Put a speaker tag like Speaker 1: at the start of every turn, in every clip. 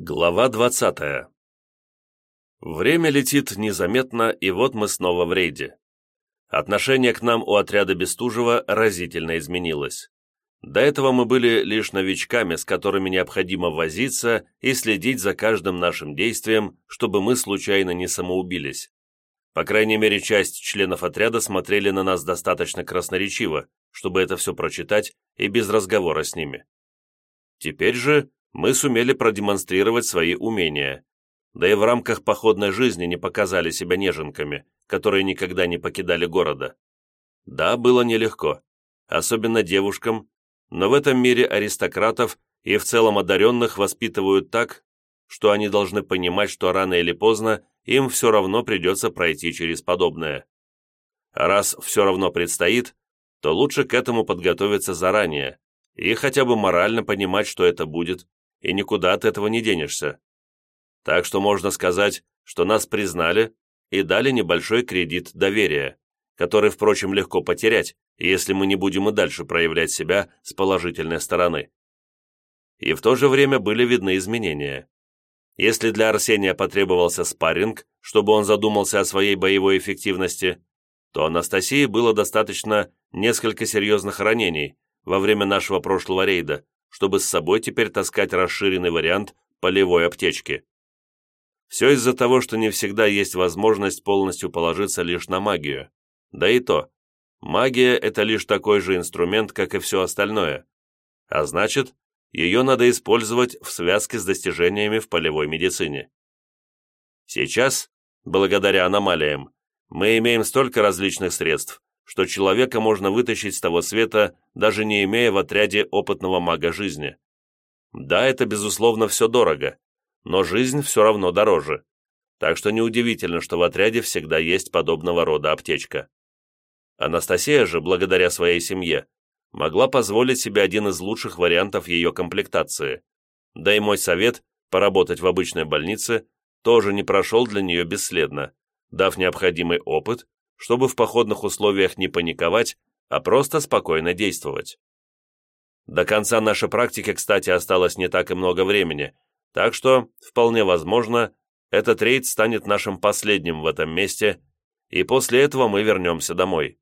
Speaker 1: Глава 20 Время летит незаметно, и вот мы снова в рейде. Отношение к нам у отряда Бестужева разительно изменилось. До этого мы были лишь новичками, с которыми необходимо возиться и следить за каждым нашим действием, чтобы мы случайно не самоубились. По крайней мере, часть членов отряда смотрели на нас достаточно красноречиво, чтобы это все прочитать и без разговора с ними. Теперь же мы сумели продемонстрировать свои умения, да и в рамках походной жизни не показали себя неженками, которые никогда не покидали города. Да, было нелегко, особенно девушкам, но в этом мире аристократов и в целом одаренных воспитывают так, что они должны понимать, что рано или поздно им все равно придется пройти через подобное. Раз все равно предстоит, то лучше к этому подготовиться заранее и хотя бы морально понимать, что это будет, и никуда от этого не денешься. Так что можно сказать, что нас признали и дали небольшой кредит доверия, который, впрочем, легко потерять, если мы не будем и дальше проявлять себя с положительной стороны. И в то же время были видны изменения. Если для Арсения потребовался спарринг, чтобы он задумался о своей боевой эффективности, то Анастасии было достаточно несколько серьезных ранений во время нашего прошлого рейда, чтобы с собой теперь таскать расширенный вариант полевой аптечки. Все из-за того, что не всегда есть возможность полностью положиться лишь на магию. Да и то, магия – это лишь такой же инструмент, как и все остальное. А значит, ее надо использовать в связке с достижениями в полевой медицине. Сейчас, благодаря аномалиям, мы имеем столько различных средств, что человека можно вытащить с того света, даже не имея в отряде опытного мага жизни. Да, это, безусловно, все дорого, но жизнь все равно дороже. Так что неудивительно, что в отряде всегда есть подобного рода аптечка. Анастасия же, благодаря своей семье, могла позволить себе один из лучших вариантов ее комплектации. Да и мой совет поработать в обычной больнице тоже не прошел для нее бесследно, дав необходимый опыт чтобы в походных условиях не паниковать, а просто спокойно действовать. До конца нашей практики, кстати, осталось не так и много времени, так что, вполне возможно, этот рейд станет нашим последним в этом месте, и после этого мы вернемся домой.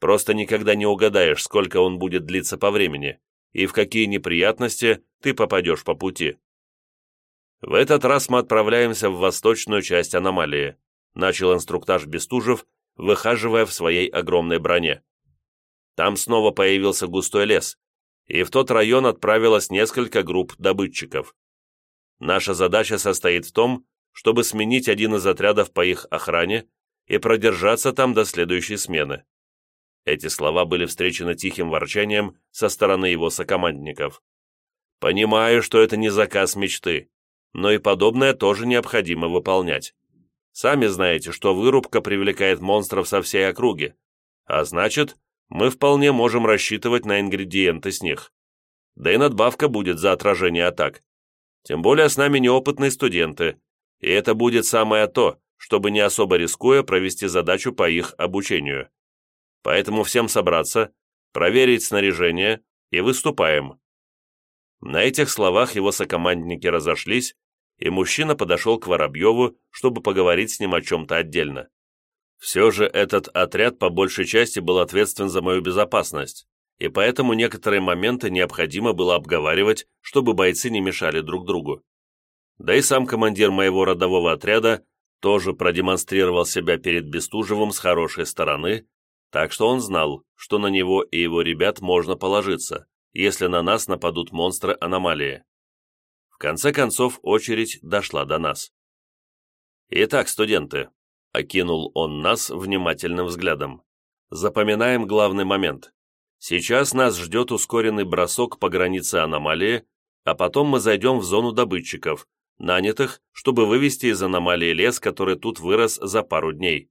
Speaker 1: Просто никогда не угадаешь, сколько он будет длиться по времени, и в какие неприятности ты попадешь по пути. В этот раз мы отправляемся в восточную часть аномалии, начал инструктаж Бестужев, выхаживая в своей огромной броне. Там снова появился густой лес, и в тот район отправилось несколько групп добытчиков. Наша задача состоит в том, чтобы сменить один из отрядов по их охране и продержаться там до следующей смены. Эти слова были встречены тихим ворчанием со стороны его сокомандников. Понимаю, что это не заказ мечты, но и подобное тоже необходимо выполнять. Сами знаете, что вырубка привлекает монстров со всей округи, а значит, мы вполне можем рассчитывать на ингредиенты с них. Да и надбавка будет за отражение атак. Тем более с нами неопытные студенты, и это будет самое то, чтобы не особо рискуя провести задачу по их обучению. Поэтому всем собраться, проверить снаряжение и выступаем. На этих словах его сокомандники разошлись, и мужчина подошел к Воробьеву, чтобы поговорить с ним о чем-то отдельно. Все же этот отряд по большей части был ответственен за мою безопасность, и поэтому некоторые моменты необходимо было обговаривать, чтобы бойцы не мешали друг другу. Да и сам командир моего родового отряда тоже продемонстрировал себя перед Бестужевым с хорошей стороны, так что он знал, что на него и его ребят можно положиться, если на нас нападут монстры аномалии конце концов, очередь дошла до нас. «Итак, студенты», — окинул он нас внимательным взглядом, «запоминаем главный момент. Сейчас нас ждет ускоренный бросок по границе аномалии, а потом мы зайдем в зону добытчиков, нанятых, чтобы вывести из аномалии лес, который тут вырос за пару дней.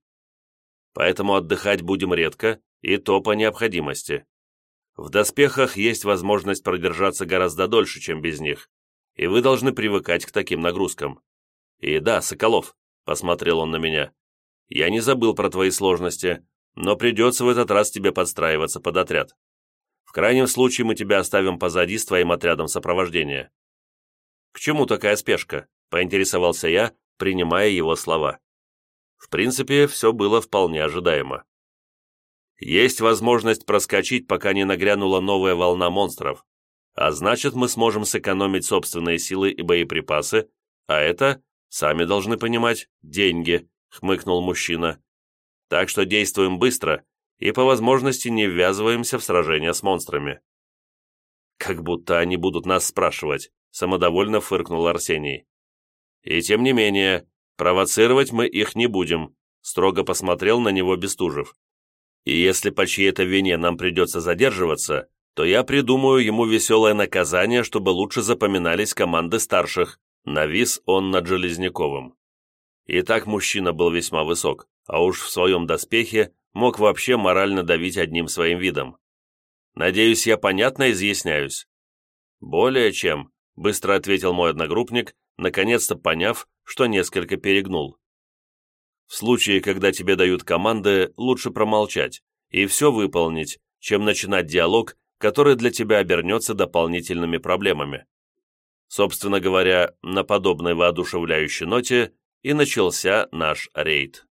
Speaker 1: Поэтому отдыхать будем редко, и то по необходимости. В доспехах есть возможность продержаться гораздо дольше, чем без них и вы должны привыкать к таким нагрузкам. И да, Соколов, посмотрел он на меня, я не забыл про твои сложности, но придется в этот раз тебе подстраиваться под отряд. В крайнем случае мы тебя оставим позади с твоим отрядом сопровождения. К чему такая спешка?» – поинтересовался я, принимая его слова. В принципе, все было вполне ожидаемо. Есть возможность проскочить, пока не нагрянула новая волна монстров. А значит, мы сможем сэкономить собственные силы и боеприпасы, а это, сами должны понимать, деньги, хмыкнул мужчина. Так что действуем быстро и по возможности не ввязываемся в сражения с монстрами. Как будто они будут нас спрашивать, самодовольно фыркнул Арсений. И тем не менее, провоцировать мы их не будем, строго посмотрел на него Бестужев. И если по чьей-то вине нам придется задерживаться, то я придумаю ему веселое наказание, чтобы лучше запоминались команды старших. Навис он над Железняковым. И так мужчина был весьма высок, а уж в своем доспехе мог вообще морально давить одним своим видом. Надеюсь, я понятно изъясняюсь. Более чем, быстро ответил мой одногруппник, наконец-то поняв, что несколько перегнул. В случае, когда тебе дают команды, лучше промолчать и все выполнить, чем начинать диалог, который для тебя обернется дополнительными проблемами. Собственно говоря, на подобной воодушевляющей ноте и начался наш рейд.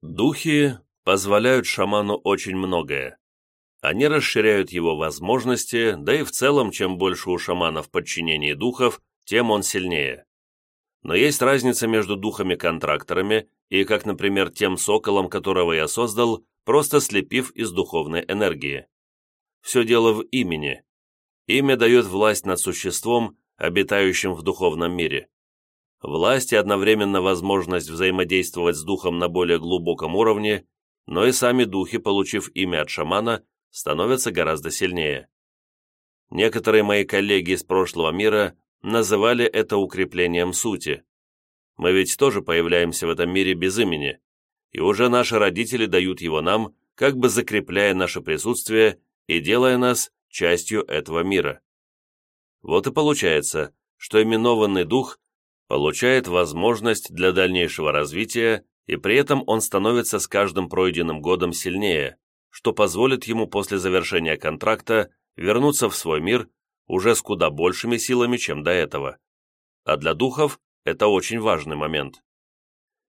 Speaker 1: Духи позволяют шаману очень многое. Они расширяют его возможности, да и в целом, чем больше у шамана в подчинении духов, тем он сильнее. Но есть разница между духами-контракторами и, как, например, тем соколом, которого я создал, просто слепив из духовной энергии. Все дело в имени. Имя дает власть над существом, обитающим в духовном мире. Власть и одновременно возможность взаимодействовать с духом на более глубоком уровне, но и сами духи, получив имя от шамана, становятся гораздо сильнее. Некоторые мои коллеги из прошлого мира называли это укреплением сути. Мы ведь тоже появляемся в этом мире без имени, и уже наши родители дают его нам, как бы закрепляя наше присутствие и делая нас частью этого мира. Вот и получается, что именованный дух получает возможность для дальнейшего развития, и при этом он становится с каждым пройденным годом сильнее, что позволит ему после завершения контракта вернуться в свой мир уже с куда большими силами, чем до этого. А для духов это очень важный момент.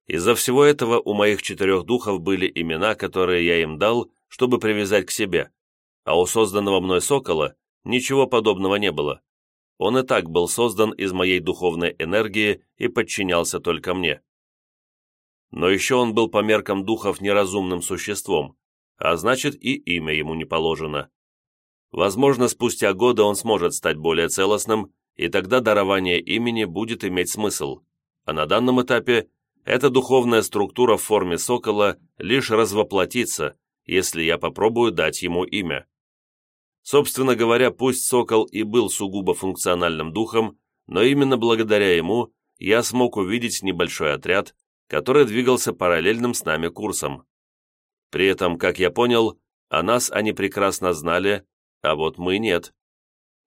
Speaker 1: Из-за всего этого у моих четырех духов были имена, которые я им дал, чтобы привязать к себе, а у созданного мной сокола ничего подобного не было. Он и так был создан из моей духовной энергии и подчинялся только мне. Но еще он был по меркам духов неразумным существом, а значит и имя ему не положено. Возможно, спустя годы он сможет стать более целостным, и тогда дарование имени будет иметь смысл. А на данном этапе эта духовная структура в форме сокола лишь развоплотится, если я попробую дать ему имя. Собственно говоря, пусть сокол и был сугубо функциональным духом, но именно благодаря ему я смог увидеть небольшой отряд, который двигался параллельным с нами курсом. При этом, как я понял, о нас они прекрасно знали, а вот мы нет.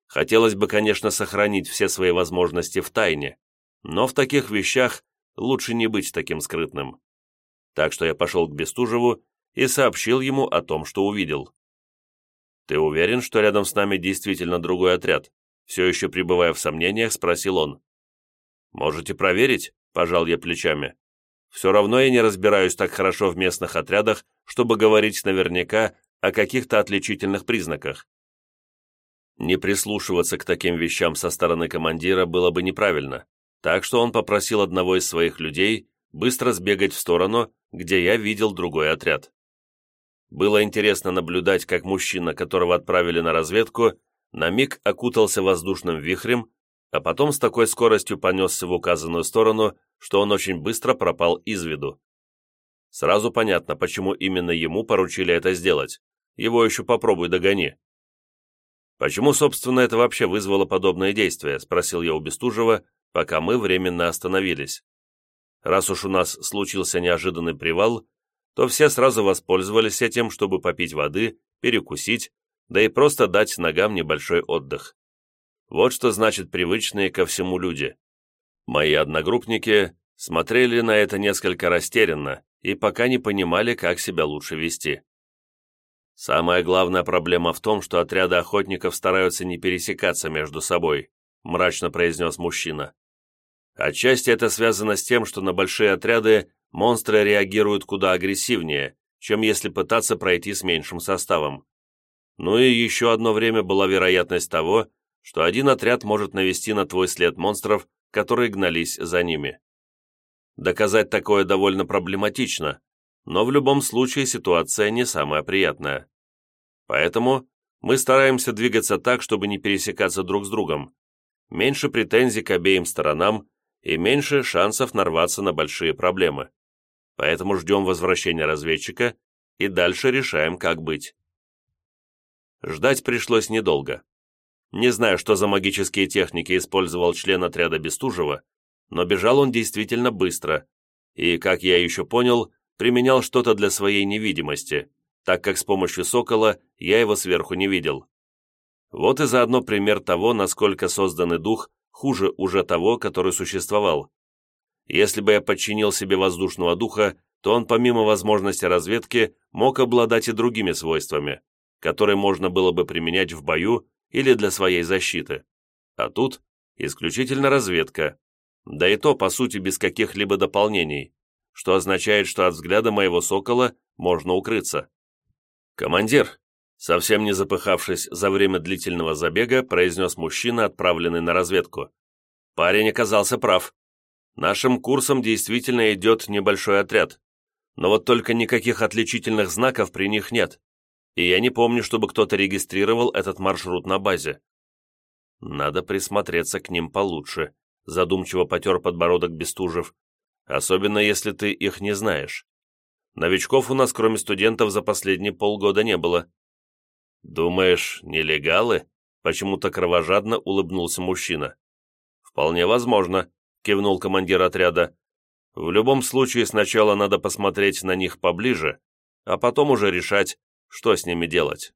Speaker 1: Хотелось бы, конечно, сохранить все свои возможности в тайне, но в таких вещах лучше не быть таким скрытным. Так что я пошел к Бестужеву и сообщил ему о том, что увидел. «Ты уверен, что рядом с нами действительно другой отряд?» Все еще пребывая в сомнениях, спросил он. «Можете проверить?» – пожал я плечами. Все равно я не разбираюсь так хорошо в местных отрядах, чтобы говорить наверняка о каких-то отличительных признаках. Не прислушиваться к таким вещам со стороны командира было бы неправильно, так что он попросил одного из своих людей быстро сбегать в сторону, где я видел другой отряд. Было интересно наблюдать, как мужчина, которого отправили на разведку, на миг окутался воздушным вихрем, а потом с такой скоростью понесся в указанную сторону, что он очень быстро пропал из виду. Сразу понятно, почему именно ему поручили это сделать. Его еще попробуй догони. «Почему, собственно, это вообще вызвало подобное действие?» – спросил я у Бестужева, пока мы временно остановились. Раз уж у нас случился неожиданный привал, то все сразу воспользовались этим, чтобы попить воды, перекусить, да и просто дать ногам небольшой отдых. Вот что значит привычные ко всему люди. Мои одногруппники смотрели на это несколько растерянно и пока не понимали, как себя лучше вести. Самая главная проблема в том, что отряды охотников стараются не пересекаться между собой, мрачно произнес мужчина. Отчасти это связано с тем, что на большие отряды монстры реагируют куда агрессивнее, чем если пытаться пройти с меньшим составом. Ну и еще одно время была вероятность того, что один отряд может навести на твой след монстров, которые гнались за ними. Доказать такое довольно проблематично, но в любом случае ситуация не самая приятная. Поэтому мы стараемся двигаться так, чтобы не пересекаться друг с другом. Меньше претензий к обеим сторонам и меньше шансов нарваться на большие проблемы. Поэтому ждем возвращения разведчика и дальше решаем, как быть. Ждать пришлось недолго. Не знаю, что за магические техники использовал член отряда Бестужева, но бежал он действительно быстро, и, как я еще понял, применял что-то для своей невидимости, так как с помощью сокола я его сверху не видел. Вот и заодно пример того, насколько созданный дух хуже уже того, который существовал. Если бы я подчинил себе воздушного духа, то он помимо возможности разведки мог обладать и другими свойствами, которые можно было бы применять в бою или для своей защиты. А тут исключительно разведка, да и то, по сути, без каких-либо дополнений, что означает, что от взгляда моего сокола можно укрыться. «Командир», совсем не запыхавшись за время длительного забега, произнес мужчина, отправленный на разведку. Парень оказался прав. Нашим курсом действительно идет небольшой отряд, но вот только никаких отличительных знаков при них нет, и я не помню, чтобы кто-то регистрировал этот маршрут на базе. Надо присмотреться к ним получше, задумчиво потер подбородок Бестужев, особенно если ты их не знаешь. Новичков у нас, кроме студентов, за последние полгода не было. Думаешь, нелегалы? Почему-то кровожадно улыбнулся мужчина. Вполне возможно, кивнул командир отряда. В любом случае, сначала надо посмотреть на них поближе, а потом уже решать, что с ними делать.